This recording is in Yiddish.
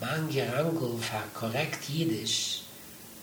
man gerangel fa korrekt jidisch